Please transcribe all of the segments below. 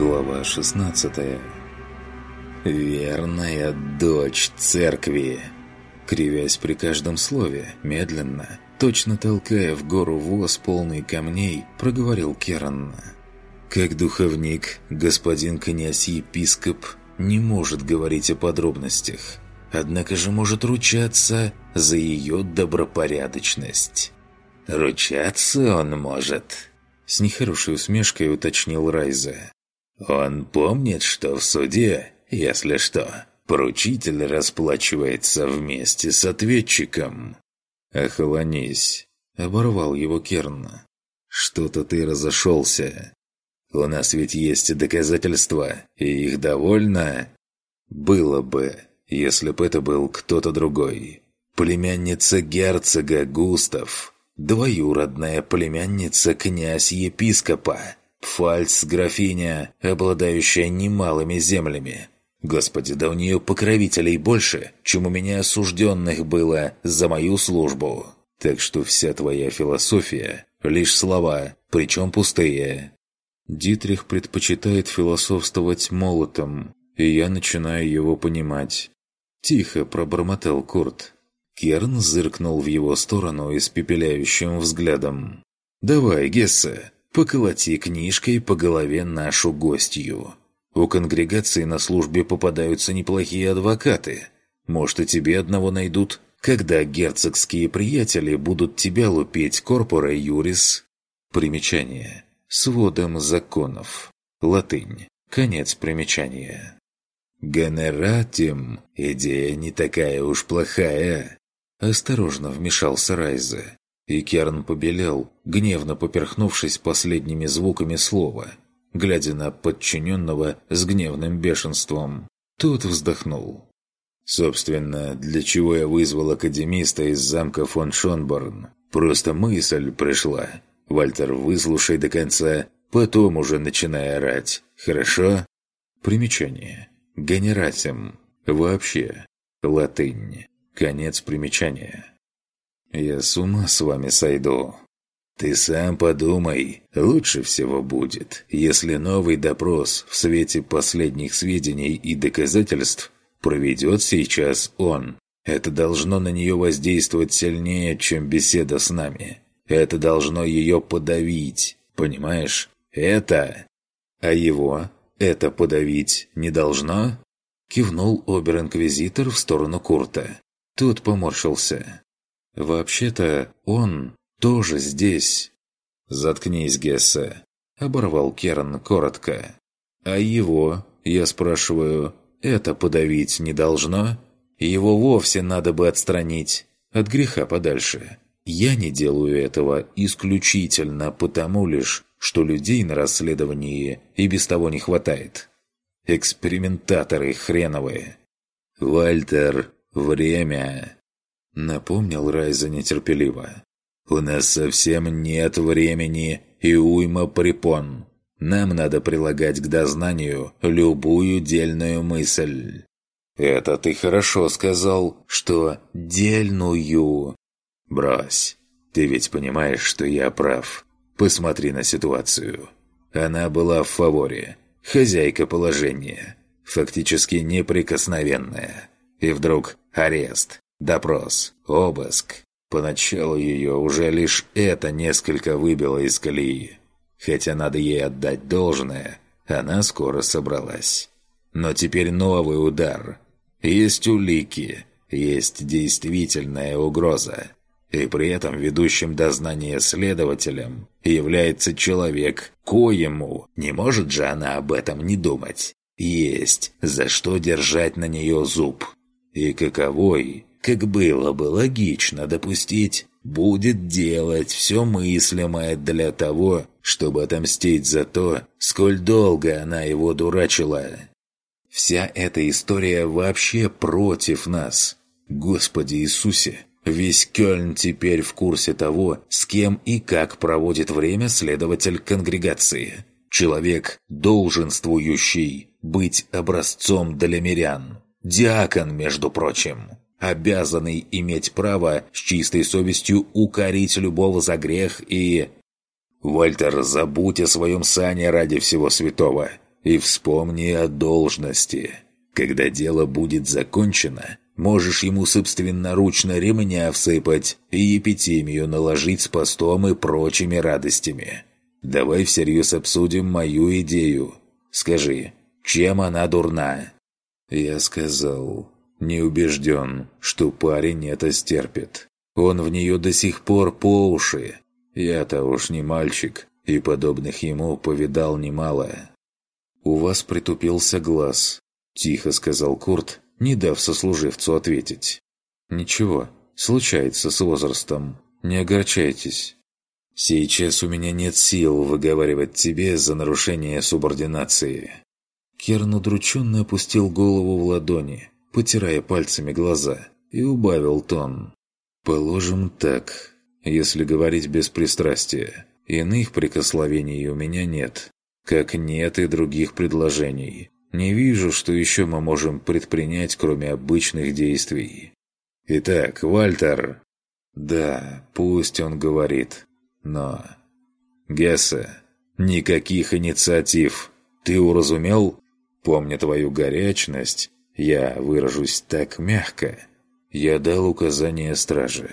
Глава 16 «Верная дочь церкви!» Кривясь при каждом слове, медленно, точно толкая в гору воз полный камней, проговорил Керан. Как духовник, господин князь-епископ не может говорить о подробностях, однако же может ручаться за ее добропорядочность. «Ручаться он может», — с нехорошей усмешкой уточнил Райза. «Он помнит, что в суде, если что, поручитель расплачивается вместе с ответчиком». «Охолонись», — оборвал его Керн. «Что-то ты разошелся. У нас ведь есть доказательства, и их довольно...» «Было бы, если бы это был кто-то другой. Племянница герцога Густав, двоюродная племянница князь-епископа, фальц-графиня, обладающая немалыми землями. Господи, да у нее покровителей больше, чем у меня осужденных было за мою службу. Так что вся твоя философия – лишь слова, причем пустые. Дитрих предпочитает философствовать молотом, и я начинаю его понимать. Тихо пробормотал Курт. Керн зыркнул в его сторону испепеляющим взглядом. «Давай, Гессе, поколоти книжкой по голове нашу гостью. У конгрегации на службе попадаются неплохие адвокаты. Может, и тебе одного найдут, когда герцогские приятели будут тебя лупить корпора юрис». Примечание. Сводом законов. Латынь. Конец примечания. «Генератим. Идея не такая уж плохая», Осторожно вмешался Райзе, и Керн побелел, гневно поперхнувшись последними звуками слова, глядя на подчиненного с гневным бешенством. Тот вздохнул. «Собственно, для чего я вызвал академиста из замка фон Шонборн? Просто мысль пришла. Вальтер, выслушай до конца, потом уже начинай орать. Хорошо?» Примечание. Генератим. Вообще. Латынь. Конец примечания. «Я с ума с вами сойду». «Ты сам подумай. Лучше всего будет, если новый допрос в свете последних сведений и доказательств проведет сейчас он. Это должно на нее воздействовать сильнее, чем беседа с нами. Это должно ее подавить. Понимаешь? Это... А его это подавить не должно?» Кивнул обер-инквизитор в сторону Курта. Тот поморщился. «Вообще-то он тоже здесь». «Заткнись, Гессе», — оборвал Керн коротко. «А его, я спрашиваю, это подавить не должно? Его вовсе надо бы отстранить. От греха подальше. Я не делаю этого исключительно потому лишь, что людей на расследовании и без того не хватает. Экспериментаторы хреновые. Вальтер «Время!» — напомнил Райза нетерпеливо. «У нас совсем нет времени и уйма препон. Нам надо прилагать к дознанию любую дельную мысль». «Это ты хорошо сказал, что дельную». «Брось. Ты ведь понимаешь, что я прав. Посмотри на ситуацию. Она была в фаворе. Хозяйка положения. Фактически неприкосновенная. И вдруг арест, допрос, обыск. Поначалу ее уже лишь это несколько выбило из колеи. Хотя надо ей отдать должное, она скоро собралась. Но теперь новый удар. Есть улики, есть действительная угроза. И при этом ведущим дознание следователем является человек, коему, не может же она об этом не думать, есть за что держать на нее зуб и каковой, как было бы логично допустить, будет делать все мыслимое для того, чтобы отомстить за то, сколь долго она его дурачила. Вся эта история вообще против нас. Господи Иисусе, весь Кёльн теперь в курсе того, с кем и как проводит время следователь конгрегации. Человек, долженствующий быть образцом для мирян. Диакон, между прочим, обязанный иметь право с чистой совестью укорить любого за грех и... «Вальтер, забудь о своем сане ради всего святого. и вспомни о должности. Когда дело будет закончено, можешь ему собственноручно ремня всыпать и эпитемию наложить с постом и прочими радостями. Давай всерьез обсудим мою идею. Скажи, чем она дурна?» Я сказал, не убежден, что парень это стерпит. Он в нее до сих пор по уши. Я-то уж не мальчик, и подобных ему повидал немало. «У вас притупился глаз», – тихо сказал Курт, не дав сослуживцу ответить. «Ничего, случается с возрастом. Не огорчайтесь». «Сейчас у меня нет сил выговаривать тебе за нарушение субординации». Керн удрученно опустил голову в ладони, потирая пальцами глаза, и убавил тон. «Положим так, если говорить без пристрастия. Иных прикосновений у меня нет, как нет и других предложений. Не вижу, что еще мы можем предпринять, кроме обычных действий. Итак, Вальтер... Да, пусть он говорит, но... Гесса, никаких инициатив. Ты уразумел? Помня твою горячность, я выражусь так мягко. Я дал указание страже.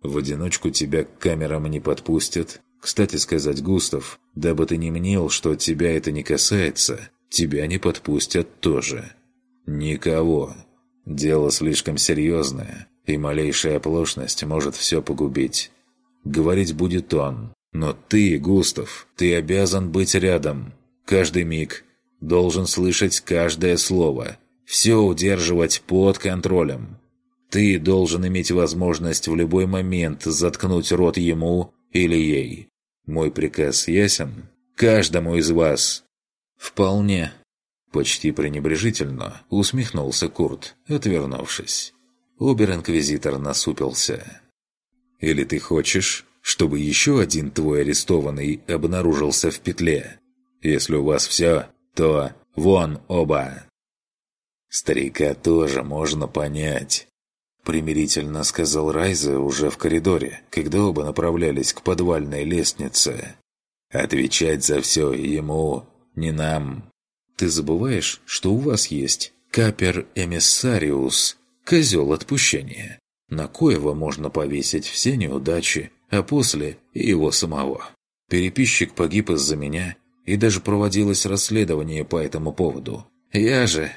В одиночку тебя к камерам не подпустят. Кстати сказать, Густав, дабы ты не мнил, что тебя это не касается, тебя не подпустят тоже. Никого. Дело слишком серьезное, и малейшая оплошность может все погубить. Говорить будет он. Но ты, Густав, ты обязан быть рядом. Каждый миг. Должен слышать каждое слово. Все удерживать под контролем. Ты должен иметь возможность в любой момент заткнуть рот ему или ей. Мой приказ ясен? Каждому из вас. Вполне. Почти пренебрежительно усмехнулся Курт, отвернувшись. Обер-инквизитор насупился. «Или ты хочешь, чтобы еще один твой арестованный обнаружился в петле? Если у вас все, то вон оба!» Старика тоже можно понять примирительно сказал Райза уже в коридоре, когда оба направлялись к подвальной лестнице. «Отвечать за все ему, не нам. Ты забываешь, что у вас есть капер-эмиссариус, козел отпущения, на коего можно повесить все неудачи, а после и его самого. Переписчик погиб из-за меня, и даже проводилось расследование по этому поводу. Я же...»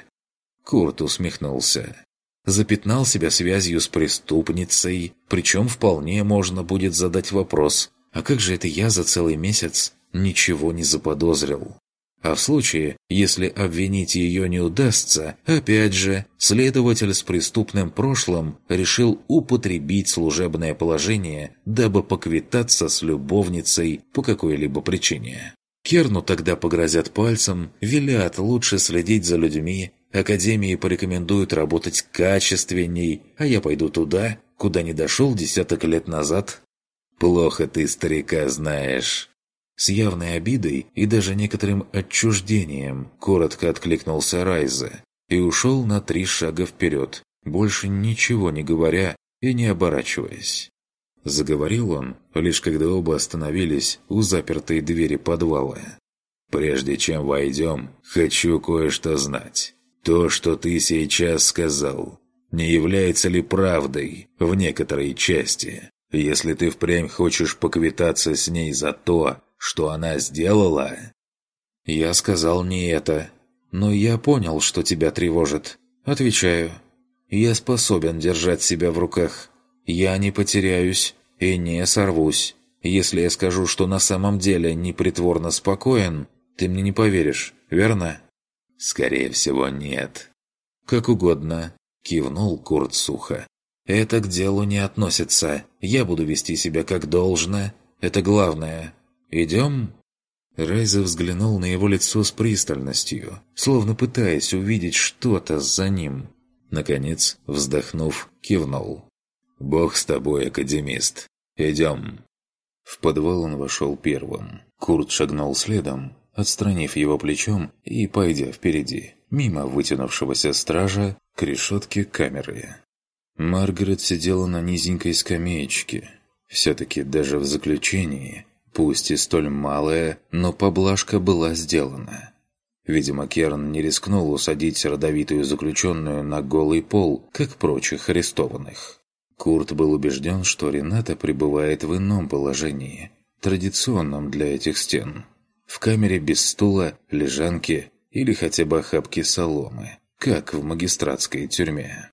Курт усмехнулся запятнал себя связью с преступницей, причем вполне можно будет задать вопрос, а как же это я за целый месяц ничего не заподозрил? А в случае, если обвинить ее не удастся, опять же, следователь с преступным прошлым решил употребить служебное положение, дабы поквитаться с любовницей по какой-либо причине. Керну тогда погрозят пальцем, велят лучше следить за людьми, Академии порекомендуют работать качественней, а я пойду туда, куда не дошел десяток лет назад. Плохо ты старика знаешь. С явной обидой и даже некоторым отчуждением коротко откликнулся Райза и ушел на три шага вперед, больше ничего не говоря и не оборачиваясь. Заговорил он, лишь когда оба остановились у запертой двери подвала. «Прежде чем войдем, хочу кое-что знать. То, что ты сейчас сказал, не является ли правдой в некоторой части? Если ты впрямь хочешь поквитаться с ней за то, что она сделала...» «Я сказал не это, но я понял, что тебя тревожит. Отвечаю. Я способен держать себя в руках. Я не потеряюсь и не сорвусь. Если я скажу, что на самом деле непритворно спокоен, ты мне не поверишь, верно?» «Скорее всего, нет». «Как угодно», – кивнул Курт сухо. «Это к делу не относится. Я буду вести себя как должно. Это главное. Идем?» Райза взглянул на его лицо с пристальностью, словно пытаясь увидеть что-то за ним. Наконец, вздохнув, кивнул. «Бог с тобой, академист. Идем». В подвал он вошел первым. Курт шагнул следом, отстранив его плечом и пойдя впереди, мимо вытянувшегося стража к решетке камеры. Маргарет сидела на низенькой скамеечке. Все-таки даже в заключении, пусть и столь малая, но поблажка была сделана. Видимо, Керн не рискнул усадить родовитую заключенную на голый пол, как прочих арестованных. Курт был убежден, что Рената пребывает в ином положении, традиционном для этих стен. В камере без стула, лежанки или хотя бы охапки соломы, как в магистратской тюрьме.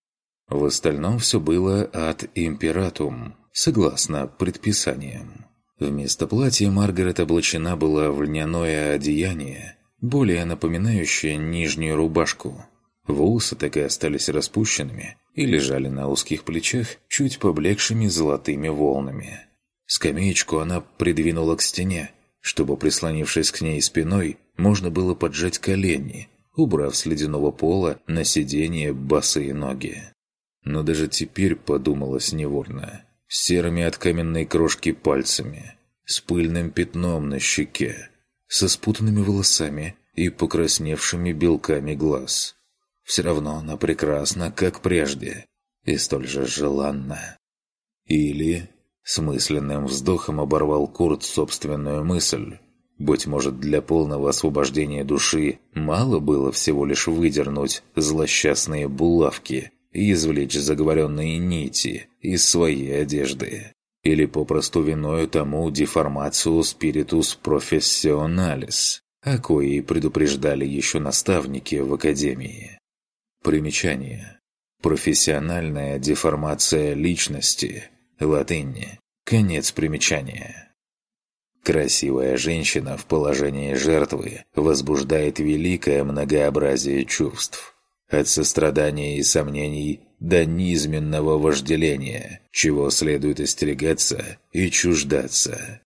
В остальном все было от императум, согласно предписаниям. Вместо платья Маргарет облачена была в льняное одеяние, более напоминающее нижнюю рубашку. Волосы так и остались распущенными и лежали на узких плечах чуть поблекшими золотыми волнами. Скамеечку она придвинула к стене, чтобы, прислонившись к ней спиной, можно было поджать колени, убрав с ледяного пола на сиденье босые ноги. Но даже теперь подумалось невольно. Серыми от каменной крошки пальцами, с пыльным пятном на щеке, со спутанными волосами и покрасневшими белками глаз. Все равно она прекрасна, как прежде, и столь же желанна. Или с мысленным вздохом оборвал Курт собственную мысль. Быть может, для полного освобождения души мало было всего лишь выдернуть злосчастные булавки и извлечь заговоренные нити из своей одежды или попросту виною тому деформацию спиритус профессионалис, о коей предупреждали еще наставники в академии. Примечание. Профессиональная деформация личности. Латынь. Конец примечания. Красивая женщина в положении жертвы возбуждает великое многообразие чувств. От сострадания и сомнений до низменного вожделения, чего следует остерегаться и чуждаться.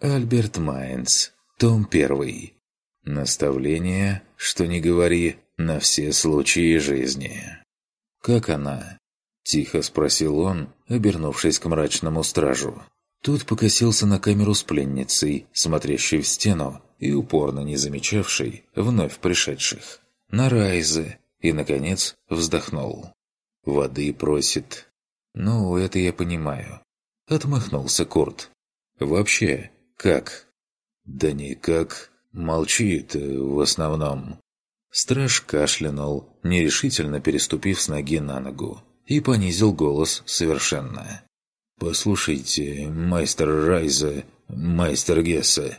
Альберт Майнц, том 1. Наставление, что не говори, на все случаи жизни. «Как она?» – тихо спросил он, обернувшись к мрачному стражу. Тут покосился на камеру с пленницей, смотрящей в стену и упорно не замечавшей вновь пришедших. На Райзе и, наконец, вздохнул. Воды просит. Ну, это я понимаю. Отмахнулся Курт. Вообще, как? Да никак. Молчит э, в основном. Страж кашлянул, нерешительно переступив с ноги на ногу, и понизил голос совершенно. «Послушайте, майстер Райза, майстер Гесса,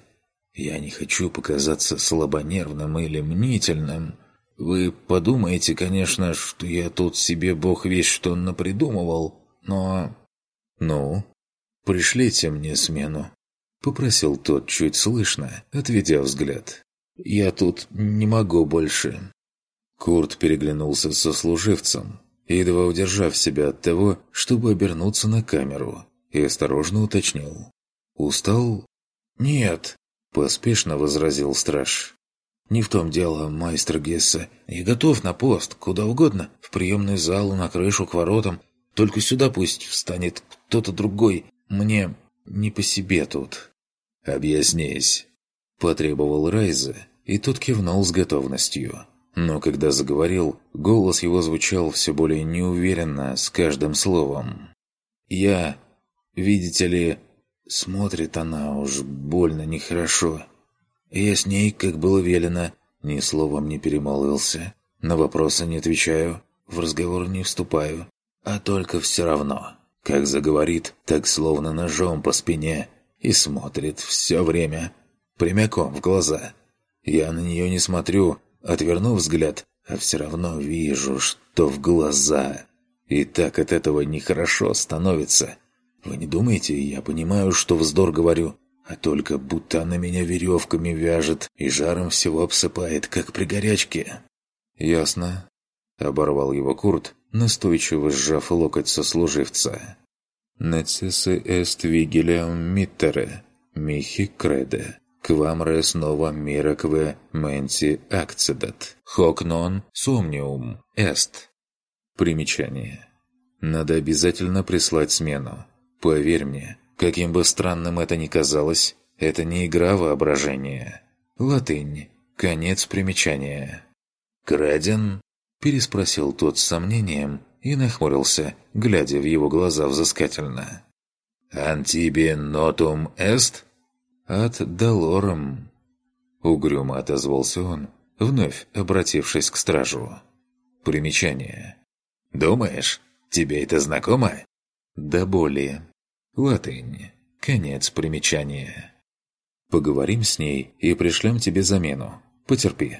я не хочу показаться слабонервным или мнительным, вы подумаете, конечно, что я тут себе бог весь что напридумывал, но... Ну, пришлите мне смену. Попросил тот чуть слышно, отведя взгляд. Я тут не могу больше. Курт переглянулся со служивцем, едва удержав себя от того, чтобы обернуться на камеру, и осторожно уточнил. «Устал?» «Нет», – поспешно возразил страж. «Не в том дело, майстер Гесса. Я готов на пост, куда угодно, в приемный зал, на крышу, к воротам. Только сюда пусть встанет кто-то другой. Мне не по себе тут». «Объяснись», – потребовал Райза, и тот кивнул с готовностью. Но когда заговорил, голос его звучал все более неуверенно с каждым словом. «Я, видите ли, смотрит она уж больно нехорошо. Я с ней, как было велено, ни словом не перемолвился, на вопросы не отвечаю, в разговор не вступаю, а только все равно, как заговорит, так словно ножом по спине, и смотрит все время, прямиком в глаза. Я на нее не смотрю, отверну взгляд, а все равно вижу, что в глаза. И так от этого нехорошо становится. Вы не думаете, я понимаю, что вздор говорю, а только будто она меня веревками вяжет и жаром всего обсыпает, как при горячке». «Ясно», — оборвал его Курт, настойчиво сжав локоть сослуживца. «Нецессе эст вигилиам миттере, михи креде, рес нова миракве менти акцидат, хок нон сомниум эст». Примечание. «Надо обязательно прислать смену. Поверь мне, Каким бы странным это ни казалось, это не игра воображения. Латынь. Конец примечания. «Краден?» – переспросил тот с сомнением и нахмурился, глядя в его глаза взыскательно. «Антибе нотум эст?» «От долором», – угрюмо отозвался он вновь обратившись к стражу. Примечание. «Думаешь, тебе это знакомо?» «Да более». Латынь. Конец примечания. Поговорим с ней и пришлем тебе замену. Потерпи.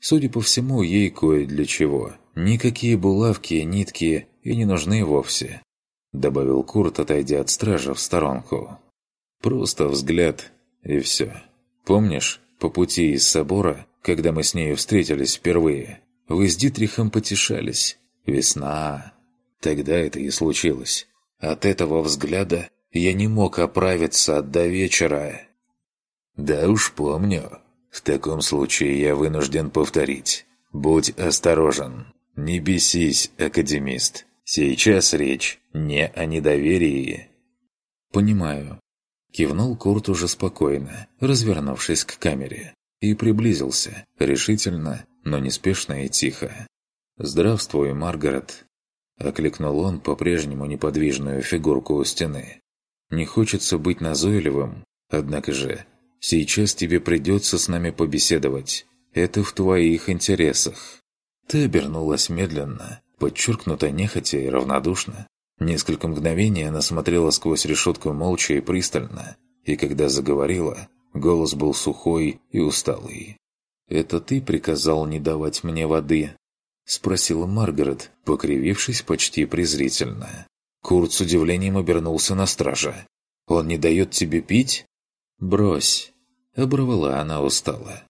Судя по всему, ей кое для чего. Никакие булавки, нитки и не нужны вовсе. Добавил Курт, отойдя от стража в сторонку. Просто взгляд, и все. Помнишь, по пути из собора, когда мы с нею встретились впервые, вы с Дитрихом потешались. Весна. Тогда это и случилось. От этого взгляда я не мог оправиться до вечера. Да уж помню. В таком случае я вынужден повторить. Будь осторожен. Не бесись, академист. Сейчас речь не о недоверии. Понимаю. Кивнул Курт уже спокойно, развернувшись к камере. И приблизился, решительно, но неспешно и тихо. «Здравствуй, Маргарет!» Окликнул он по-прежнему неподвижную фигурку у стены. «Не хочется быть назойливым, однако же, сейчас тебе придется с нами побеседовать. Это в твоих интересах». Ты обернулась медленно, подчеркнуто нехотя и равнодушно. Несколько мгновений она смотрела сквозь решетку молча и пристально, и когда заговорила, голос был сухой и усталый. «Это ты приказал не давать мне воды?» – спросила Маргарет, покривившись почти презрительно. Курт с удивлением обернулся на стража. «Он не дает тебе пить?» «Брось!» – оборвала она устало.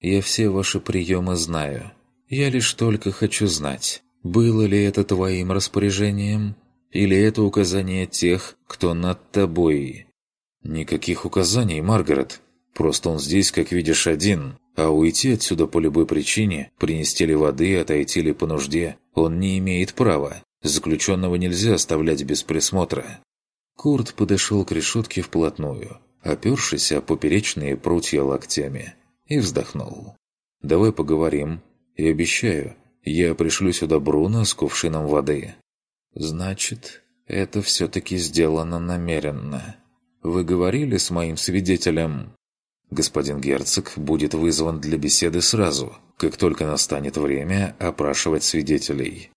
«Я все ваши приемы знаю. Я лишь только хочу знать, было ли это твоим распоряжением, или это указание тех, кто над тобой?» «Никаких указаний, Маргарет. Просто он здесь, как видишь, один. А уйти отсюда по любой причине, принести ли воды, отойти ли по нужде, он не имеет права. Заключенного нельзя оставлять без присмотра. Курт подошел к решетке вплотную, опершись о поперечные прутья локтями, и вздохнул. «Давай поговорим. И обещаю, я пришлю сюда Бруно с кувшином воды». «Значит, это все-таки сделано намеренно. Вы говорили с моим свидетелем?» Господин герцог будет вызван для беседы сразу, как только настанет время опрашивать свидетелей.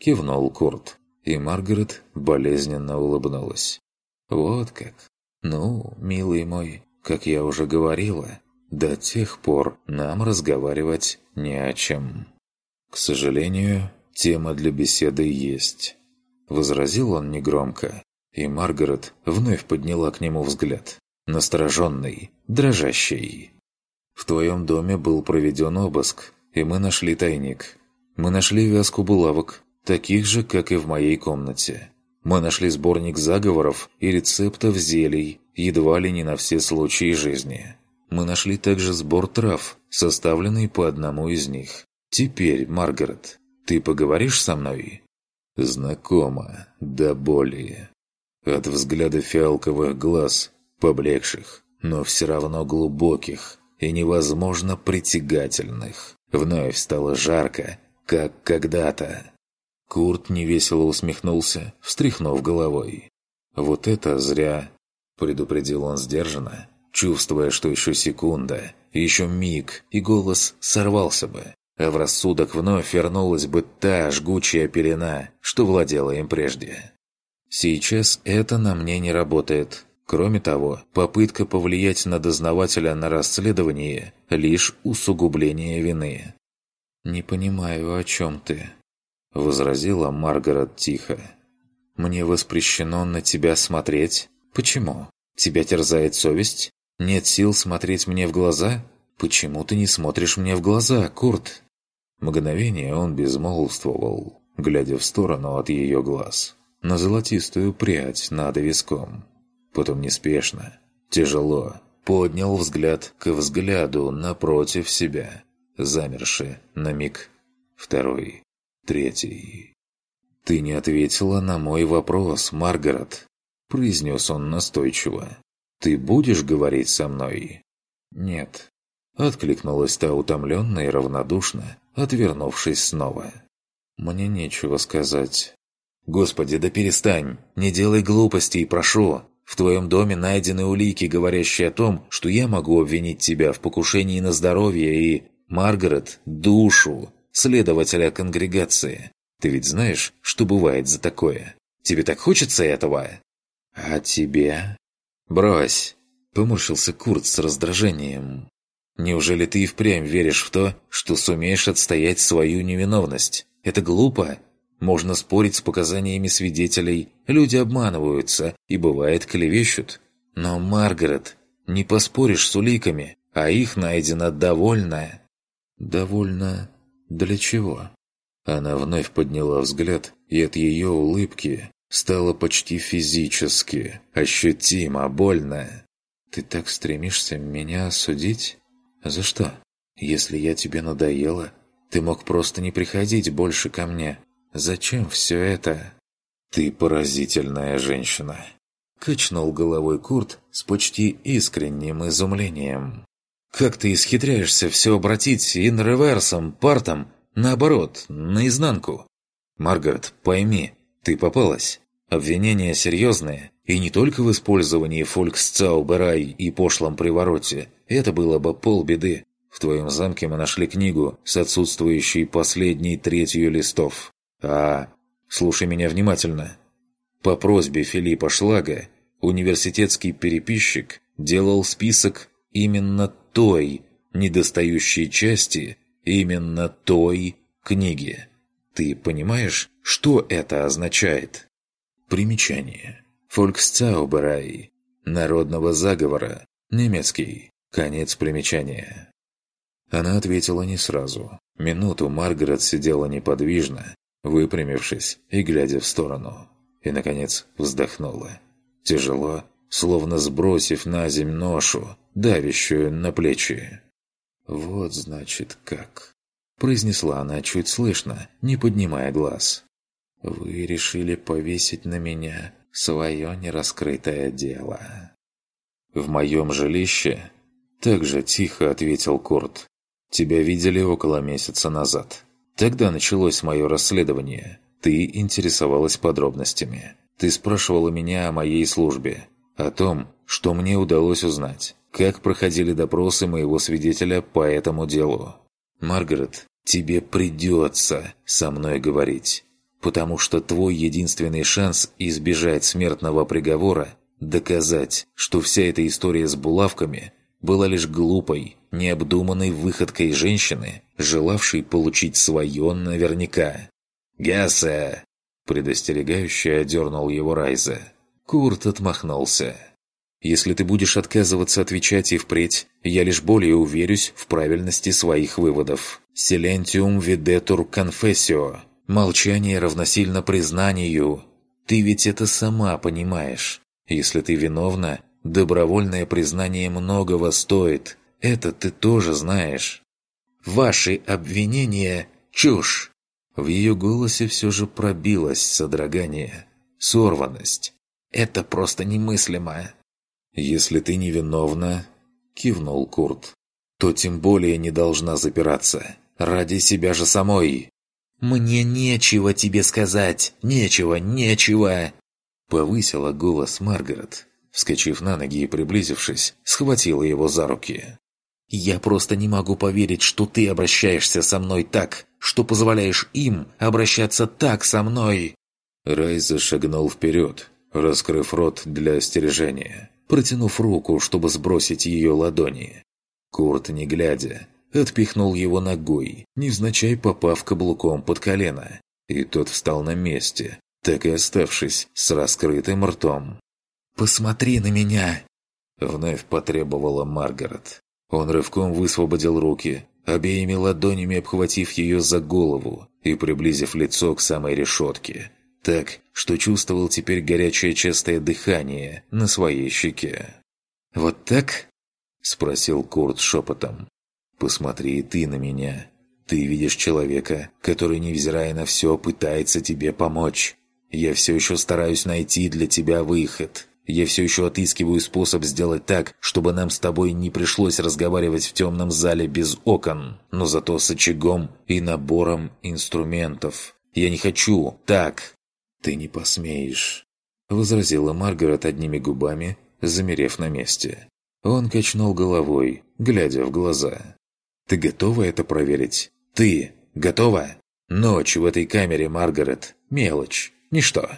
Кивнул Курт, и Маргарет болезненно улыбнулась. Вот как. Ну, милый мой, как я уже говорила, до тех пор нам разговаривать не о чем. К сожалению, тема для беседы есть. Возразил он негромко, и Маргарет вновь подняла к нему взгляд настороженный, дрожащий. В твоем доме был проведен обыск, и мы нашли тайник. Мы нашли вязку булавок, таких же, как и в моей комнате. Мы нашли сборник заговоров и рецептов зелий, едва ли не на все случаи жизни. Мы нашли также сбор трав, составленный по одному из них. Теперь, Маргарет, ты поговоришь со мной? Знакомо, да более. От взгляда фиалковых глаз поблекших, но все равно глубоких и невозможно притягательных. Вновь стало жарко, как когда-то. Курт невесело усмехнулся, встряхнув головой. «Вот это зря!» – предупредил он сдержанно, чувствуя, что еще секунда, еще миг, и голос сорвался бы, а в рассудок вновь вернулась бы та жгучая пелена, что владела им прежде. «Сейчас это на мне не работает», Кроме того, попытка повлиять на дознавателя на расследование – лишь усугубление вины. «Не понимаю, о чем ты», – возразила Маргарет тихо. «Мне воспрещено на тебя смотреть? Почему? Тебя терзает совесть? Нет сил смотреть мне в глаза? Почему ты не смотришь мне в глаза, Курт?» Мгновение он безмолвствовал, глядя в сторону от ее глаз, на золотистую прядь над виском потом неспешно, тяжело, поднял взгляд к взгляду напротив себя, замерши на миг, второй, третий. «Ты не ответила на мой вопрос, Маргарет», – произнес он настойчиво. «Ты будешь говорить со мной?» «Нет», – откликнулась та утомленно и равнодушно, отвернувшись снова. «Мне нечего сказать». «Господи, да перестань! Не делай глупостей, прошу! В твоем доме найдены улики, говорящие о том, что я могу обвинить тебя в покушении на здоровье и... Маргарет – душу, следователя конгрегации. Ты ведь знаешь, что бывает за такое? Тебе так хочется этого? А тебе? Брось. Поморщился Курт с раздражением. Неужели ты и впрямь веришь в то, что сумеешь отстоять свою невиновность? Это глупо. Можно спорить с показаниями свидетелей, люди обманываются и, бывает, клевещут. Но, Маргарет, не поспоришь с уликами, а их найдено довольно. Довольно для чего? Она вновь подняла взгляд, и от ее улыбки стало почти физически, ощутимо больно. «Ты так стремишься меня осудить? За что? Если я тебе надоела, ты мог просто не приходить больше ко мне. Зачем все это?» «Ты поразительная женщина», – качнул головой Курт с почти искренним изумлением. «Как ты исхитряешься все обратить инреверсом, партом, наоборот, наизнанку? Маргарет, пойми, ты попалась. Обвинения серьезные, и не только в использовании фольксцауберай и пошлом привороте. Это было бы полбеды. В твоем замке мы нашли книгу с отсутствующей последней третью листов. А... Слушай меня внимательно. По просьбе Филиппа Шлага университетский переписчик делал список именно той недостающей части, именно той книги. Ты понимаешь, что это означает? Примечание. Фольксцауберай. Народного заговора. Немецкий. Конец примечания. Она ответила не сразу. Минуту Маргарет сидела неподвижно, выпрямившись и глядя в сторону. И, наконец, вздохнула. Тяжело, словно сбросив на земь ношу, давящую на плечи. «Вот, значит, как...» произнесла она чуть слышно, не поднимая глаз. «Вы решили повесить на меня свое нераскрытое дело». «В моем жилище?» Также тихо ответил Курт. «Тебя видели около месяца назад. Тогда началось мое расследование. Ты интересовалась подробностями. Ты спрашивала меня о моей службе, о том, что мне удалось узнать, как проходили допросы моего свидетеля по этому делу. Маргарет, тебе придется со мной говорить, потому что твой единственный шанс избежать смертного приговора – доказать, что вся эта история с булавками была лишь глупой, необдуманной выходкой женщины, желавшей получить свое наверняка. «Гасса!» – предостерегающе одернул его Райза. Курт отмахнулся. «Если ты будешь отказываться отвечать и впредь, я лишь более уверюсь в правильности своих выводов. Silentium videtur confessio. Молчание равносильно признанию. Ты ведь это сама понимаешь. Если ты виновна, добровольное признание многого стоит. Это ты тоже знаешь. Ваши обвинения – чушь. В ее голосе все же пробилось содрогание, сорванность. «Это просто немыслимо!» «Если ты невиновна», – кивнул Курт, – «то тем более не должна запираться. Ради себя же самой!» «Мне нечего тебе сказать! Нечего, нечего!» Повысила голос Маргарет. Вскочив на ноги и приблизившись, схватила его за руки. «Я просто не могу поверить, что ты обращаешься со мной так, что позволяешь им обращаться так со мной!» Райза шагнул вперед, раскрыв рот для остережения, протянув руку, чтобы сбросить ее ладони. Курт, не глядя, отпихнул его ногой, невзначай попав каблуком под колено, и тот встал на месте, так и оставшись с раскрытым ртом. «Посмотри на меня!» Вновь потребовала Маргарет. Он рывком высвободил руки, обеими ладонями обхватив ее за голову и приблизив лицо к самой решетке, так, что чувствовал теперь горячее частое дыхание на своей щеке. «Вот так?» – спросил Курт шепотом. «Посмотри ты на меня. Ты видишь человека, который, невзирая на все, пытается тебе помочь. Я все еще стараюсь найти для тебя выход. Я все еще отыскиваю способ сделать так, чтобы нам с тобой не пришлось разговаривать в темном зале без окон, но зато с очагом и набором инструментов. Я не хочу так. Ты не посмеешь, возразила Маргарет одними губами, замерев на месте. Он качнул головой, глядя в глаза. Ты готова это проверить? Ты готова? Ночь в этой камере, Маргарет. Мелочь. Ничто.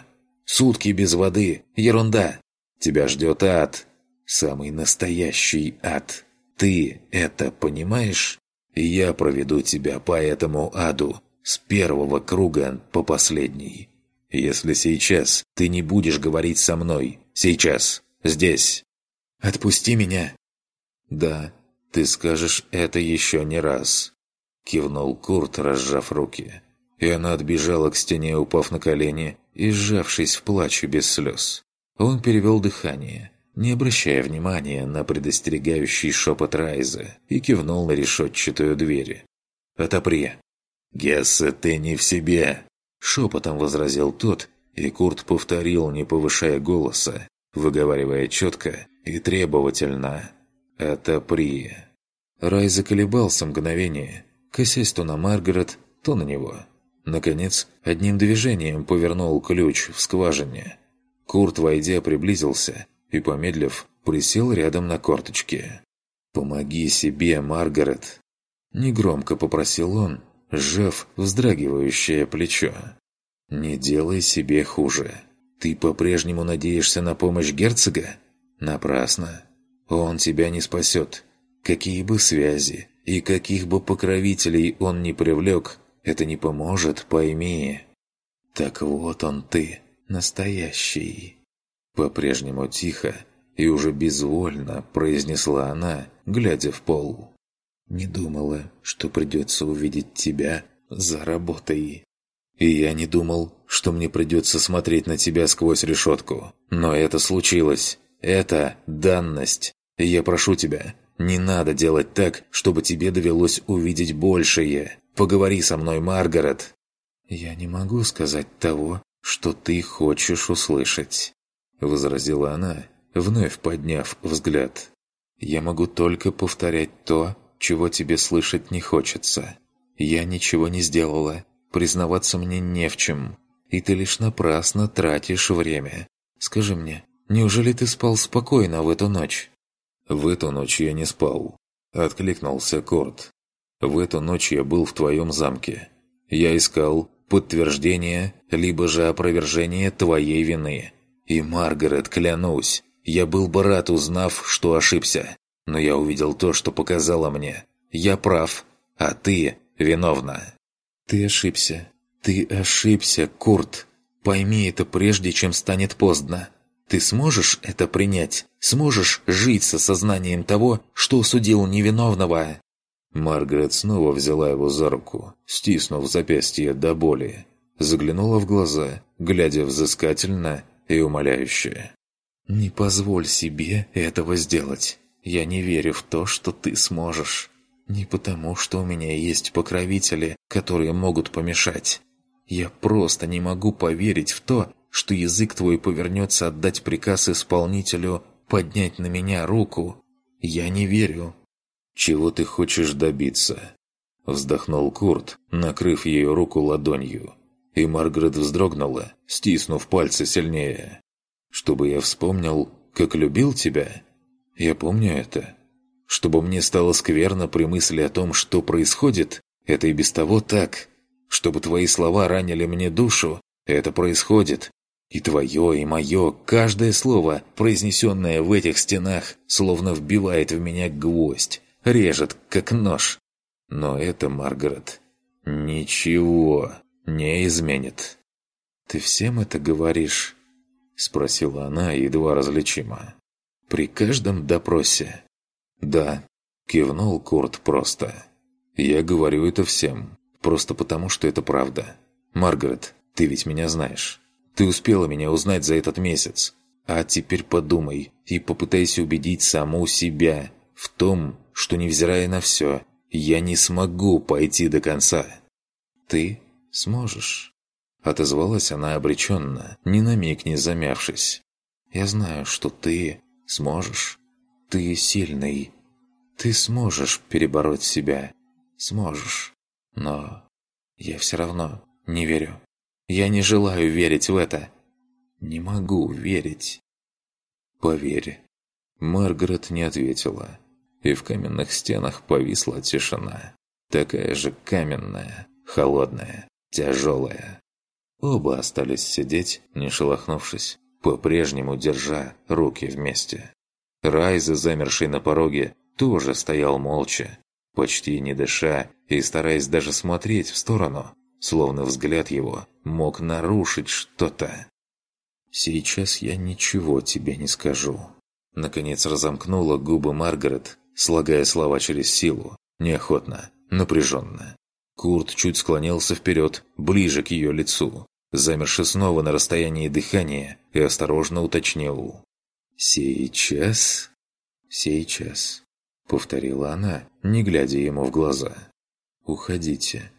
Сутки без воды. Ерунда. Тебя ждет ад. Самый настоящий ад. Ты это понимаешь? Я проведу тебя по этому аду. С первого круга по последний. Если сейчас ты не будешь говорить со мной. Сейчас. Здесь. Отпусти меня. Да, ты скажешь это еще не раз. Кивнул Курт, разжав руки. И она отбежала к стене, упав на колени и сжавшись в плаче без слез. Он перевел дыхание, не обращая внимания на предостерегающий шепот Райза, и кивнул на решетчатую дверь. «Отопри!» «Гесса, ты не в себе!» Шепотом возразил тот, и Курт повторил, не повышая голоса, выговаривая четко и требовательно. «Отопри!» Рай заколебался мгновение, косясь то на Маргарет, то на него. Наконец, одним движением повернул ключ в скважине. Курт, войдя, приблизился и, помедлив, присел рядом на корточке. «Помоги себе, Маргарет!» Негромко попросил он, сжав вздрагивающее плечо. «Не делай себе хуже. Ты по-прежнему надеешься на помощь герцога? Напрасно. Он тебя не спасет. Какие бы связи и каких бы покровителей он ни привлек, это не поможет, пойми. Так вот он ты, настоящий. По-прежнему тихо и уже безвольно произнесла она, глядя в пол. Не думала, что придется увидеть тебя за работой. И я не думал, что мне придется смотреть на тебя сквозь решетку. Но это случилось. Это данность. Я прошу тебя, не надо делать так, чтобы тебе довелось увидеть большее. Поговори со мной, Маргарет. Я не могу сказать того, что ты хочешь услышать, возразила она, вновь подняв взгляд. Я могу только повторять то, чего тебе слышать не хочется. Я ничего не сделала, признаваться мне не в чем, и ты лишь напрасно тратишь время. Скажи мне, неужели ты спал спокойно в эту ночь? «В эту ночь я не спал», — откликнулся Корт. «В эту ночь я был в твоем замке. Я искал подтверждение, либо же опровержение твоей вины. И, Маргарет, клянусь, я был бы рад, узнав, что ошибся. Но я увидел то, что показало мне. Я прав, а ты виновна». «Ты ошибся. Ты ошибся, Курт. Пойми это прежде, чем станет поздно. Ты сможешь это принять? Сможешь жить со сознанием того, что судил невиновного?» Маргарет снова взяла его за руку, стиснув запястье до боли. Заглянула в глаза, глядя взыскательно и умоляюще. «Не позволь себе этого сделать. Я не верю в то, что ты сможешь. Не потому, что у меня есть покровители, которые могут помешать. Я просто не могу поверить в то, что язык твой повернется отдать приказ исполнителю поднять на меня руку. Я не верю». «Чего ты хочешь добиться?» Вздохнул Курт, накрыв ее руку ладонью. И Маргарет вздрогнула, стиснув пальцы сильнее. «Чтобы я вспомнил, как любил тебя? Я помню это. Чтобы мне стало скверно при мысли о том, что происходит, это и без того так. Чтобы твои слова ранили мне душу, это происходит. И твое, и мое, каждое слово, произнесенное в этих стенах, словно вбивает в меня гвоздь, режет, как нож. Но это, Маргарет, ничего не изменит. «Ты всем это говоришь?» – спросила она едва различимо. «При каждом допросе?» «Да», – кивнул Курт просто. «Я говорю это всем, просто потому, что это правда. Маргарет, ты ведь меня знаешь». Ты успела меня узнать за этот месяц. А теперь подумай и попытайся убедить саму себя в том, что, невзирая на все, я не смогу пойти до конца. Ты сможешь. Отозвалась она обреченно, ни на миг не замявшись. Я знаю, что ты сможешь. Ты сильный. Ты сможешь перебороть себя. Сможешь. Но я все равно не верю. Я не желаю верить в это. Не могу верить. Поверь. Маргарет не ответила. и в каменных стенах повисла тишина. Такая же каменная, холодная, тяжелая. Оба остались сидеть, не шелохнувшись, по-прежнему держа руки вместе. Райза, замерший на пороге, тоже стоял молча, почти не дыша и стараясь даже смотреть в сторону, словно взгляд его мог нарушить что-то. «Сейчас я ничего тебе не скажу». Наконец разомкнула губы Маргарет, слагая слова через силу, неохотно, напряженно. Курт чуть склонился вперед, ближе к ее лицу, замерши снова на расстоянии дыхания, и осторожно уточнил. «Сейчас?» «Сейчас», — повторила она, не глядя ему в глаза. «Уходите.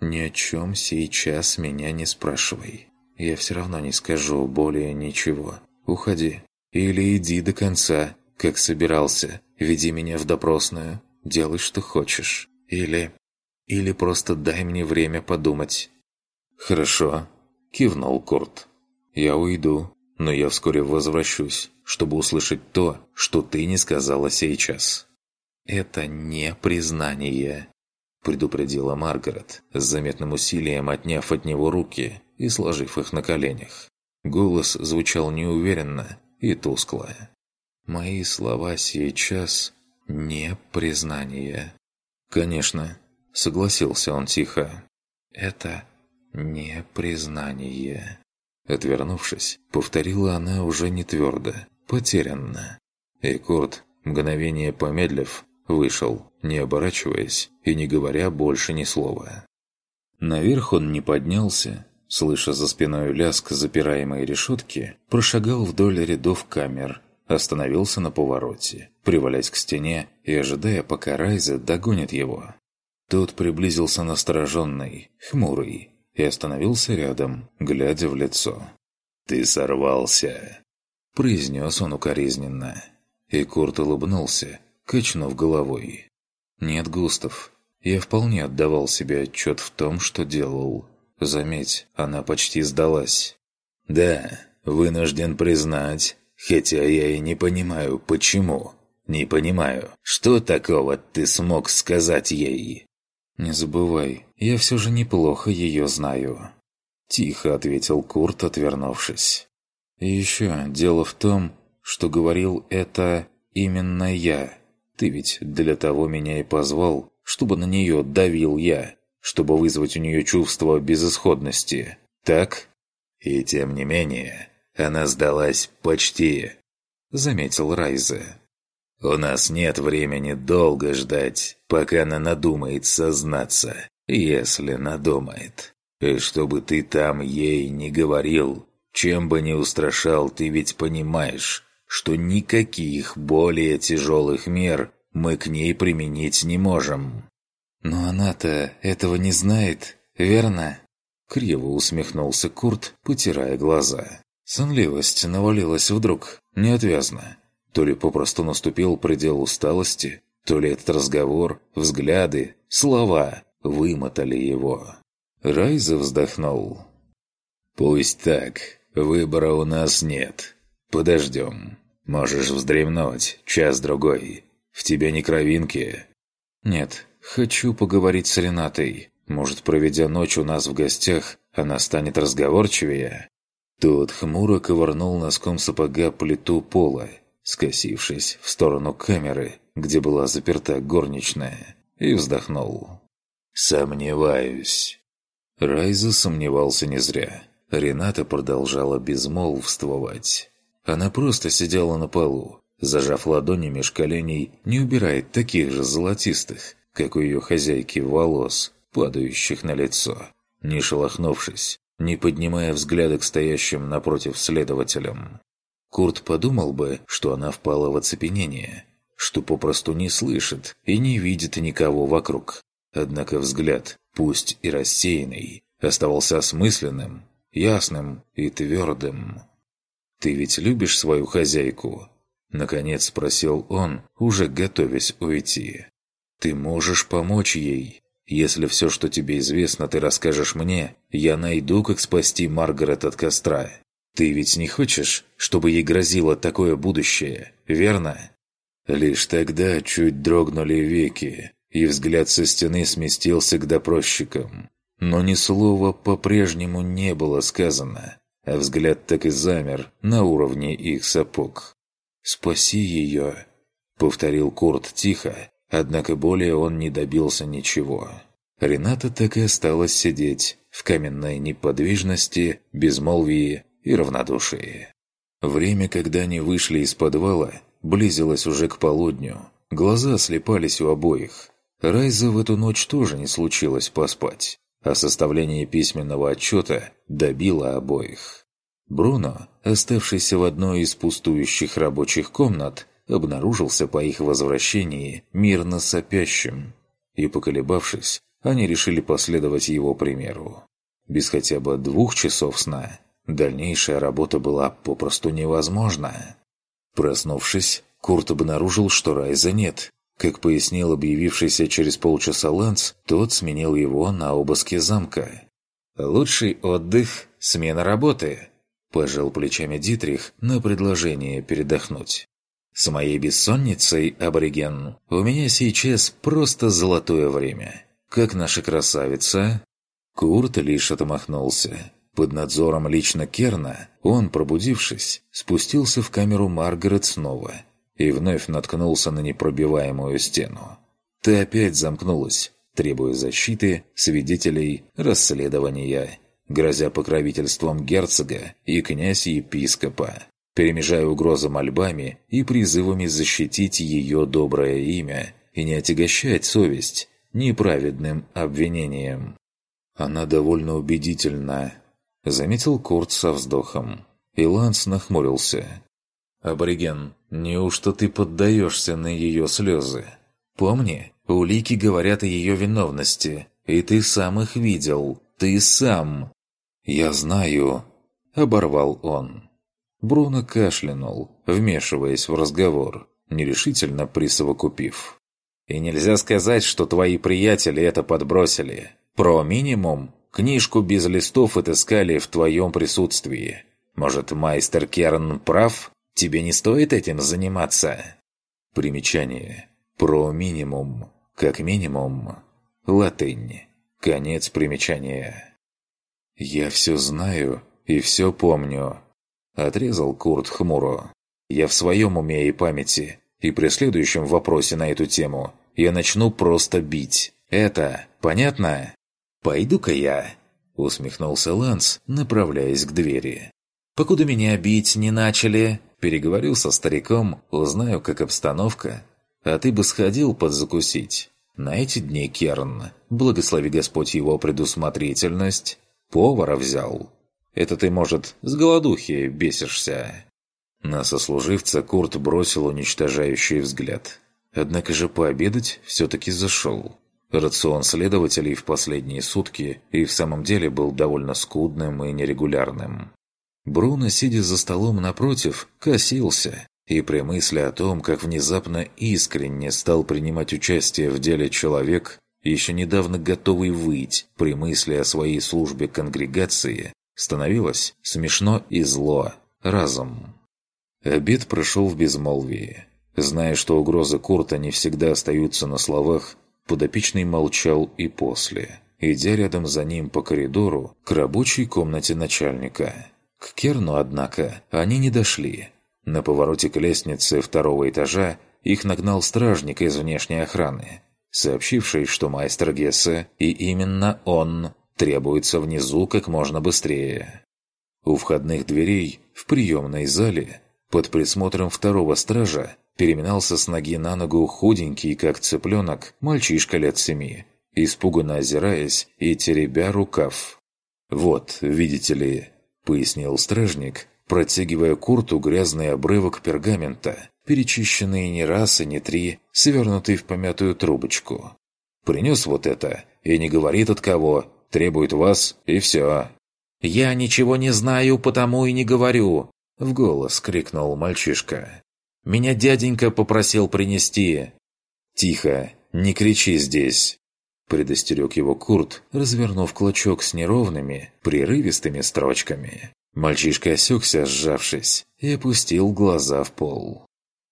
Ни о чем сейчас меня не спрашивай. Я все равно не скажу более ничего. Уходи. Или иди до конца, как собирался. Веди меня в допросную. Делай, что хочешь. Или... Или просто дай мне время подумать». «Хорошо», – кивнул Курт. «Я уйду, но я вскоре возвращусь, чтобы услышать то, что ты не сказала сейчас». «Это не признание», – предупредила Маргарет, с заметным усилием отняв от него руки и сложив их на коленях. Голос звучал неуверенно и тускло. «Мои слова сейчас не признание». «Конечно», – согласился он тихо. «Это не признание». Отвернувшись, повторила она уже не твердо, потерянно. И Курт, мгновение помедлив, вышел, не оборачиваясь и не говоря больше ни слова. Наверх он не поднялся, слыша за спиной лязг запираемой решетки, прошагал вдоль рядов камер, остановился на повороте, привалясь к стене и ожидая, пока Райза догонит его. Тот приблизился настороженный, хмурый, и остановился рядом, глядя в лицо. «Ты сорвался!» – произнес он укоризненно. И Курт улыбнулся, качнув головой. «Нет, Густав, я вполне отдавал себе отчет в том, что делал. Заметь, она почти сдалась». «Да, вынужден признать, хотя я и не понимаю, почему. Не понимаю, что такого ты смог сказать ей?» «Не забывай, я все же неплохо ее знаю», – тихо ответил Курт, отвернувшись. «И еще дело в том, что говорил это именно я. Ты ведь для того меня и позвал, чтобы на нее давил я, чтобы вызвать у нее чувство безысходности, так?» «И тем не менее, она сдалась почти», – заметил Райзе. У нас нет времени долго ждать, пока она надумает сознаться, если надумает. И чтобы ты там ей не говорил, чем бы ни устрашал, ты ведь понимаешь, что никаких более тяжелых мер мы к ней применить не можем. Но она-то этого не знает, верно? Криво усмехнулся Курт, потирая глаза. Сонливость навалилась вдруг, неотвязно. То ли попросту наступил предел усталости, то ли этот разговор, взгляды, слова вымотали его. Райза вздохнул. «Пусть так. Выбора у нас нет. Подождем. Можешь вздремнуть час-другой. В тебе не кровинки». «Нет, хочу поговорить с Ренатой. Может, проведя ночь у нас в гостях, она станет разговорчивее?» Тот хмуро ковырнул носком сапога плиту пола скосившись в сторону камеры, где была заперта горничная, и вздохнул. «Сомневаюсь». Райза сомневался не зря. Рената продолжала безмолвствовать. Она просто сидела на полу, зажав ладони меж коленей, не убирает таких же золотистых, как у ее хозяйки, волос, падающих на лицо, не шелохнувшись, не поднимая взгляда к стоящим напротив следователям. Курт подумал бы, что она впала в оцепенение, что попросту не слышит и не видит никого вокруг. Однако взгляд, пусть и рассеянный, оставался осмысленным, ясным и твердым. «Ты ведь любишь свою хозяйку?» Наконец спросил он, уже готовясь уйти. «Ты можешь помочь ей. Если все, что тебе известно, ты расскажешь мне, я найду, как спасти Маргарет от костра. Ты ведь не хочешь, чтобы ей грозило такое будущее, верно?» Лишь тогда чуть дрогнули веки, и взгляд со стены сместился к допросчикам. Но ни слова по-прежнему не было сказано, а взгляд так и замер на уровне их сапог. «Спаси ее!» — повторил Курт тихо, однако более он не добился ничего. Рената так и осталась сидеть в каменной неподвижности, безмолвии и равнодушии. Время, когда они вышли из подвала, близилось уже к полудню. Глаза слепались у обоих. Райза в эту ночь тоже не случилось поспать, а составление письменного отчета добило обоих. Бруно, оставшийся в одной из пустующих рабочих комнат, обнаружился по их возвращении мирно сопящим. И, поколебавшись, они решили последовать его примеру. Без хотя бы двух часов сна дальнейшая работа была попросту невозможна. Проснувшись, Курт обнаружил, что Райза нет. Как пояснил объявившийся через полчаса Ланс, тот сменил его на обыске замка. «Лучший отдых – смена работы», – пожал плечами Дитрих на предложение передохнуть. «С моей бессонницей, абориген, у меня сейчас просто золотое время. Как наша красавица?» Курт лишь отмахнулся. Под надзором лично Керна он, пробудившись, спустился в камеру Маргарет снова и вновь наткнулся на непробиваемую стену. Ты опять замкнулась, требуя защиты, свидетелей, расследования, грозя покровительством герцога и князь-епископа, перемежая угрозы мольбами и призывами защитить ее доброе имя и не отягощать совесть неправедным обвинением. Она довольно убедительна, заметил Курт со вздохом. И Ланс нахмурился. «Абориген, неужто ты поддаешься на ее слезы? Помни, улики говорят о ее виновности, и ты сам их видел, ты сам!» «Я знаю», — оборвал он. Бруно кашлянул, вмешиваясь в разговор, нерешительно присовокупив. «И нельзя сказать, что твои приятели это подбросили. Про минимум книжку без листов отыскали в твоем присутствии. Может, майстер Керн прав? Тебе не стоит этим заниматься?» Примечание. Про минимум. Как минимум. Латынь. Конец примечания. «Я все знаю и все помню», — отрезал Курт хмуро. «Я в своем уме и памяти, и при следующем вопросе на эту тему я начну просто бить. Это понятно?» «Пойду-ка я», — усмехнулся Ланс, направляясь к двери. «Покуда меня бить не начали, переговорил со стариком, узнаю, как обстановка. А ты бы сходил подзакусить. На эти дни, Керн, благослови Господь его предусмотрительность, повара взял. Это ты, может, с голодухи бесишься». На сослуживца Курт бросил уничтожающий взгляд. Однако же пообедать все-таки зашел. Рацион следователей в последние сутки и в самом деле был довольно скудным и нерегулярным. Бруно, сидя за столом напротив, косился, и при мысли о том, как внезапно искренне стал принимать участие в деле человек, еще недавно готовый выть при мысли о своей службе конгрегации, становилось смешно и зло разом. Обед прошел в безмолвии. Зная, что угрозы Курта не всегда остаются на словах, Подопечный молчал и после, идя рядом за ним по коридору к рабочей комнате начальника. К Керну, однако, они не дошли. На повороте к лестнице второго этажа их нагнал стражник из внешней охраны, сообщивший, что майстер Гессе, и именно он, требуется внизу как можно быстрее. У входных дверей в приемной зале под присмотром второго стража переминался с ноги на ногу худенький, как цыпленок, мальчишка лет семи, испуганно озираясь и теребя рукав. «Вот, видите ли», — пояснил стражник, протягивая Курту грязный обрывок пергамента, перечищенный не раз и не три, свернутый в помятую трубочку. «Принес вот это, и не говорит от кого, требует вас, и все». «Я ничего не знаю, потому и не говорю», — в голос крикнул мальчишка. Меня дяденька попросил принести». «Тихо, не кричи здесь!» Предостерег его Курт, развернув клочок с неровными, прерывистыми строчками. Мальчишка осекся, сжавшись, и опустил глаза в пол.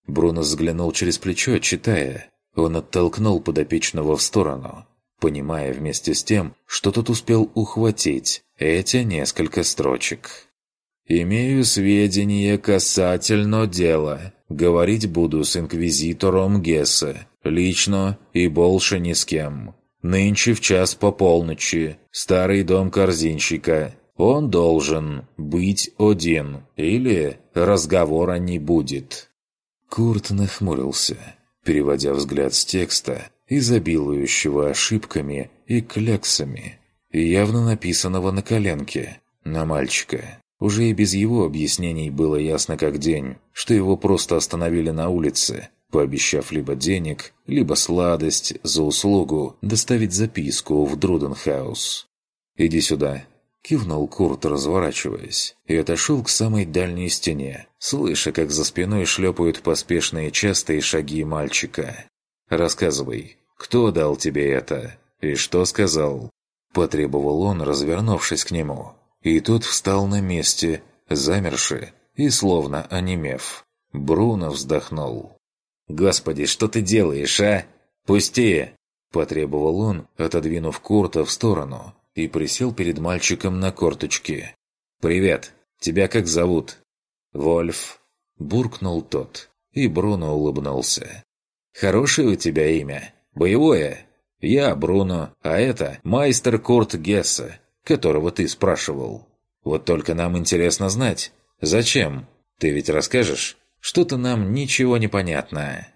Бруно взглянул через плечо, читая. Он оттолкнул подопечного в сторону, понимая вместе с тем, что тот успел ухватить эти несколько строчек. «Имею сведения касательно дела. Говорить буду с инквизитором Гессе, лично и больше ни с кем. Нынче в час по полночи. Старый дом корзинщика. Он должен быть один, или разговора не будет». Курт нахмурился, переводя взгляд с текста, изобилующего ошибками и кляксами, явно написанного на коленке, на мальчика. Уже и без его объяснений было ясно как день, что его просто остановили на улице, пообещав либо денег, либо сладость за услугу доставить записку в Друденхаус. «Иди сюда», – кивнул Курт, разворачиваясь, и отошел к самой дальней стене, слыша, как за спиной шлепают поспешные частые шаги мальчика. «Рассказывай, кто дал тебе это? И что сказал?» Потребовал он, развернувшись к нему. И тот встал на месте, замерши и словно онемев. Бруно вздохнул. «Господи, что ты делаешь, а? Пусти!» Потребовал он, отодвинув Курта в сторону, и присел перед мальчиком на корточки. «Привет! Тебя как зовут?» «Вольф», – буркнул тот, и Бруно улыбнулся. «Хорошее у тебя имя. Боевое. Я Бруно, а это майстер Курт Гессе, которого ты спрашивал. Вот только нам интересно знать, зачем? Ты ведь расскажешь? Что-то нам ничего не понятно».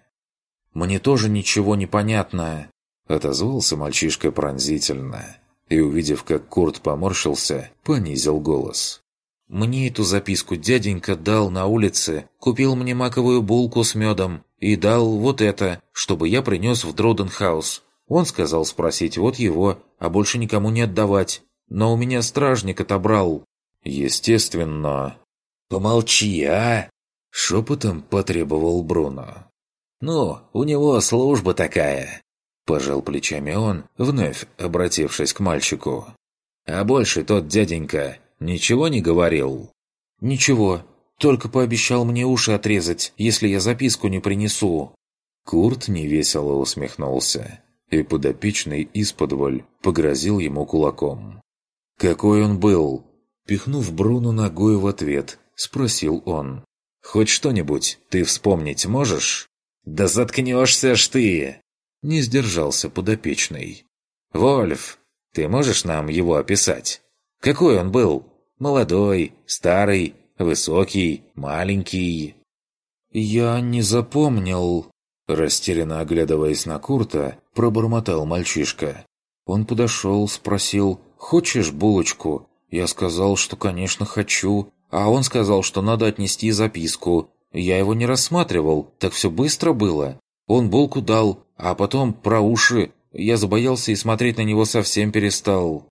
«Мне тоже ничего не понятно», – отозвался мальчишка пронзительно. И, увидев, как Курт поморщился, понизил голос. «Мне эту записку дяденька дал на улице, купил мне маковую булку с медом и дал вот это, чтобы я принес в Дроденхаус. Он сказал спросить вот его, а больше никому не отдавать. Но у меня стражник отобрал». «Естественно». «Помолчи, а!» – шепотом потребовал Бруно. «Ну, у него служба такая!» Пожал плечами он, вновь обратившись к мальчику. «А больше тот дяденька ничего не говорил?» «Ничего, только пообещал мне уши отрезать, если я записку не принесу». Курт невесело усмехнулся, и подопечный исподволь погрозил ему кулаком. «Какой он был?» Пихнув Бруно ногой в ответ, спросил он. «Хоть что-нибудь ты вспомнить можешь?» «Да заткнешься ж ты!» Не сдержался подопечный. «Вольф, ты можешь нам его описать? Какой он был? Молодой, старый, высокий, маленький?» «Я не запомнил...» Растерянно оглядываясь на Курта, пробормотал мальчишка. Он подошел, спросил «Хочешь булочку?» Я сказал, что, конечно, хочу, а он сказал, что надо отнести записку. Я его не рассматривал, так все быстро было. Он булку дал, а потом про уши. Я забоялся и смотреть на него совсем перестал.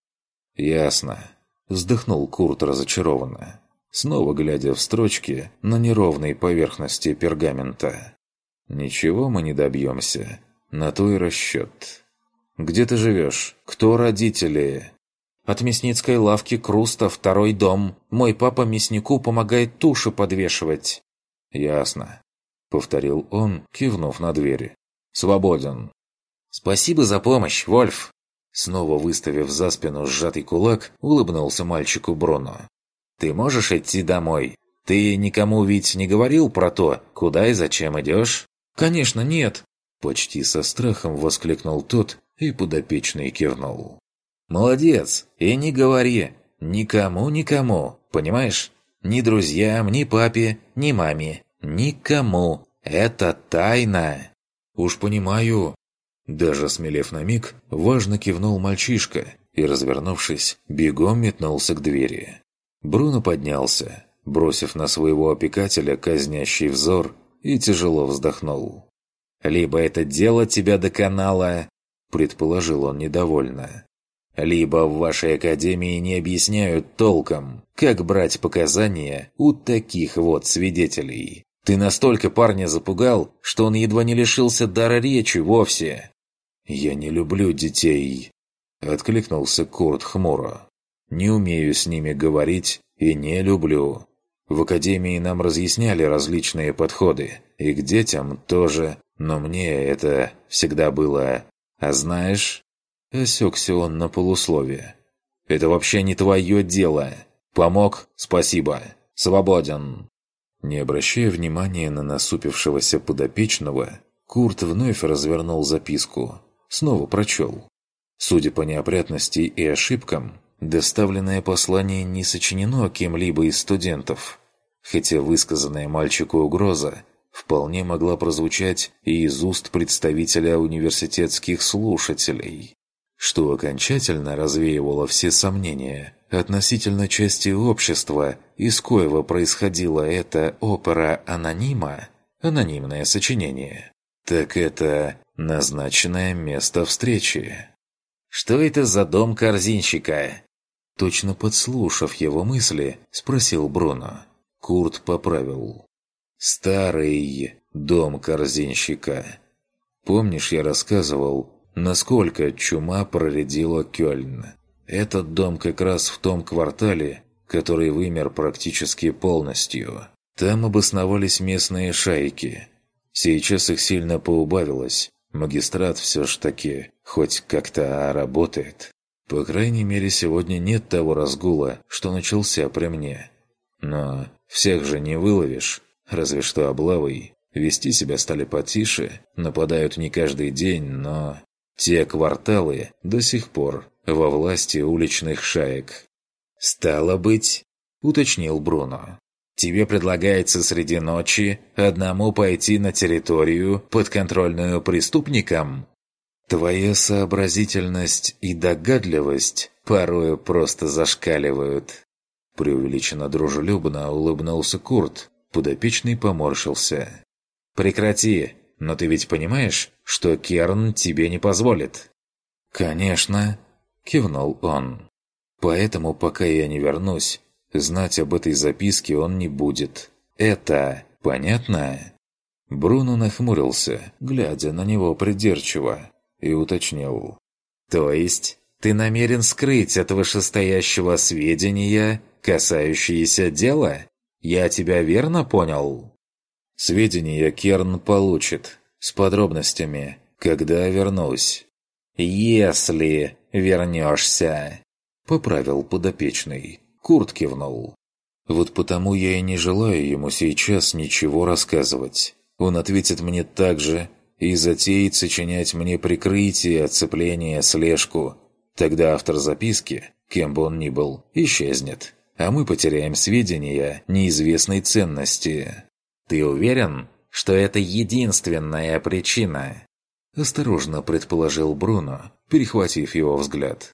«Ясно», – вздохнул Курт разочарованно, снова глядя в строчки на неровной поверхности пергамента. «Ничего мы не добьемся. На то и расчет. Где ты живешь? Кто родители?» От мясницкой лавки Круста второй дом. Мой папа мяснику помогает туши подвешивать». «Ясно», — повторил он, кивнув на двери. «Свободен». «Спасибо за помощь, Вольф!» Снова выставив за спину сжатый кулак, улыбнулся мальчику Бруно. «Ты можешь идти домой? Ты никому ведь не говорил про то, куда и зачем идешь?» «Конечно, нет!» Почти со страхом воскликнул тот и подопечный кивнул. Молодец, и не говори. Никому-никому, понимаешь? Ни друзьям, ни папе, ни маме. Никому. Это тайна. Уж понимаю. Даже смелев на миг, важно кивнул мальчишка и, развернувшись, бегом метнулся к двери. Бруно поднялся, бросив на своего опекателя казнящий взор, и тяжело вздохнул. «Либо это дело тебя доконало», — предположил он недовольно, либо в вашей академии не объясняют толком, как брать показания у таких вот свидетелей. Ты настолько парня запугал, что он едва не лишился дара речи вовсе. «Я не люблю детей», — откликнулся Курт хмуро. «Не умею с ними говорить и не люблю. В академии нам разъясняли различные подходы, и к детям тоже, но мне это всегда было... А знаешь...» Осекся он на полусловие. «Это вообще не твое дело. Помог? Спасибо. Свободен». Не обращая внимания на насупившегося подопечного, Курт вновь развернул записку. Снова прочел. Судя по неопрятности и ошибкам, доставленное послание не сочинено кем-либо из студентов хотя высказанная мальчику угроза вполне могла прозвучать и из уст представителя университетских слушателей, что окончательно развеивало все сомнения относительно части общества, из коего происходила эта опера анонима, анонимное сочинение. Так это назначенное место встречи. «Что это за дом корзинщика?» Точно подслушав его мысли, спросил Бруно. Курт поправил. «Старый дом корзинщика. Помнишь, я рассказывал, насколько чума проредила Кёльн? Этот дом как раз в том квартале, который вымер практически полностью. Там обосновались местные шайки. Сейчас их сильно поубавилось. Магистрат все ж таки хоть как-то работает. По крайней мере, сегодня нет того разгула, что начался при мне. Но всех же не выловишь, разве что облавой. Вести себя стали потише, нападают не каждый день, но... Те кварталы до сих пор во власти уличных шаек. «Стало быть», — уточнил Бруно, — «тебе предлагается среди ночи одному пойти на территорию, подконтрольную преступникам?» Твоя сообразительность и догадливость порою просто зашкаливают. Преувеличенно дружелюбно улыбнулся Курт. Подопечный поморщился. «Прекрати! Но ты ведь понимаешь, что Керн тебе не позволит?» «Конечно!» – кивнул он. «Поэтому, пока я не вернусь, знать об этой записке он не будет. Это понятно?» Бруно нахмурился, глядя на него придирчиво, и уточнил. «То есть ты намерен скрыть от вышестоящего сведения касающиеся дела? Я тебя верно понял?» «Сведения Керн получит. С подробностями. Когда вернусь». «Если вернешься», — поправил подопечный. Курт кивнул. «Вот потому я и не желаю ему сейчас ничего рассказывать. Он ответит мне так же и затеет сочинять мне прикрытие, оцепление, слежку. Тогда автор записки, кем бы он ни был, исчезнет а мы потеряем сведения неизвестной ценности. Ты уверен, что это единственная причина?» Осторожно предположил Бруно, перехватив его взгляд.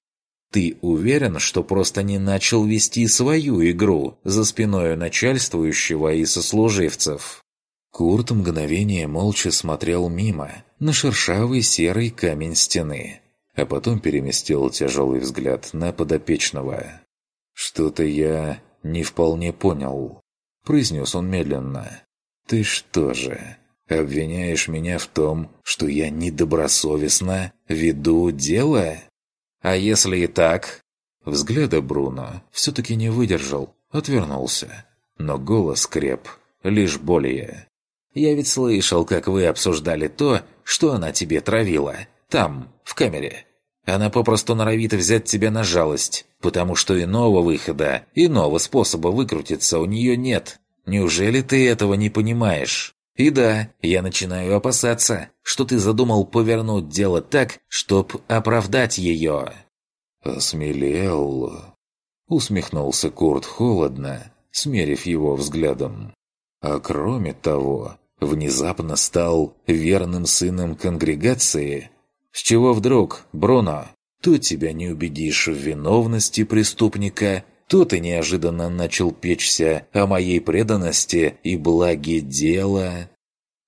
«Ты уверен, что просто не начал вести свою игру за спиной начальствующего и сослуживцев?» Курт мгновение молча смотрел мимо, на шершавый серый камень стены, а потом переместил тяжелый взгляд на подопечного. «Что-то я не вполне понял», – произнес он медленно. «Ты что же, обвиняешь меня в том, что я недобросовестно веду дело?» «А если и так?» Взгляда Бруно все-таки не выдержал, отвернулся. Но голос креп, лишь более. «Я ведь слышал, как вы обсуждали то, что она тебе травила. Там, в камере. Она попросту норовит взять тебя на жалость, потому что иного выхода, иного способа выкрутиться у нее нет. Неужели ты этого не понимаешь? И да, я начинаю опасаться, что ты задумал повернуть дело так, чтоб оправдать ее». «Осмелел», — усмехнулся Курт холодно, смерив его взглядом. «А кроме того, внезапно стал верным сыном конгрегации, с чего вдруг, Бруно? То тебя не убедишь в виновности преступника, то ты неожиданно начал печься о моей преданности и благе дела.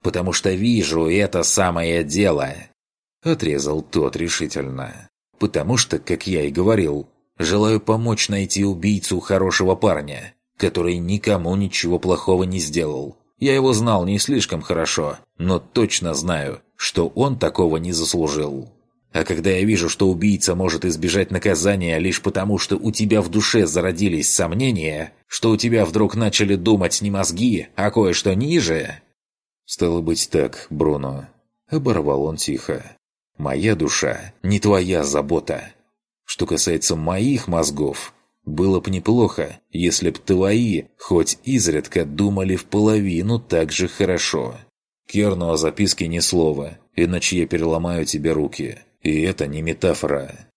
Потому что вижу это самое дело. Отрезал тот решительно. Потому что, как я и говорил, желаю помочь найти убийцу хорошего парня, который никому ничего плохого не сделал. Я его знал не слишком хорошо, но точно знаю, что он такого не заслужил. А когда я вижу, что убийца может избежать наказания лишь потому, что у тебя в душе зародились сомнения, что у тебя вдруг начали думать не мозги, а кое-что ниже...» «Стало быть так, Бруно», — оборвал он тихо. «Моя душа не твоя забота. Что касается моих мозгов, было бы неплохо, если б твои хоть изредка думали в половину так же хорошо. Керну о записке ни слова, иначе я переломаю тебе руки. И это не метафора.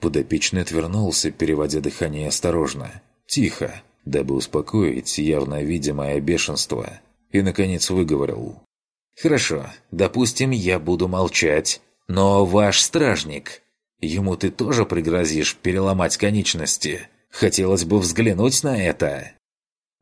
Подопечный отвернулся, переводя дыхание осторожно, тихо, дабы успокоить явно видимое бешенство, и, наконец, выговорил. «Хорошо, допустим, я буду молчать, но ваш стражник, ему ты тоже пригрозишь переломать конечности? Хотелось бы взглянуть на это!»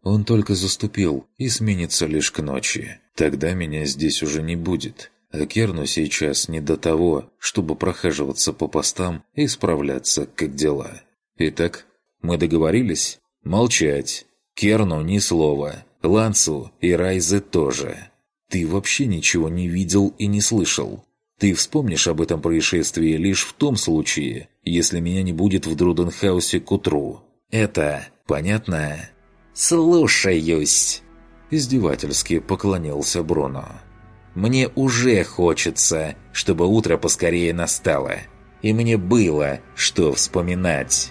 Он только заступил и сменится лишь к ночи. Тогда меня здесь уже не будет. А Керну сейчас не до того, чтобы прохаживаться по постам и справляться, как дела. Итак, мы договорились? Молчать. Керну ни слова. Лансу и Райзе тоже. Ты вообще ничего не видел и не слышал. Ты вспомнишь об этом происшествии лишь в том случае, если меня не будет в Друденхаусе к утру. Это понятно? «Слушаюсь!» Издевательски поклонился Бруно. Мне уже хочется, чтобы утро поскорее настало. И мне было, что вспоминать.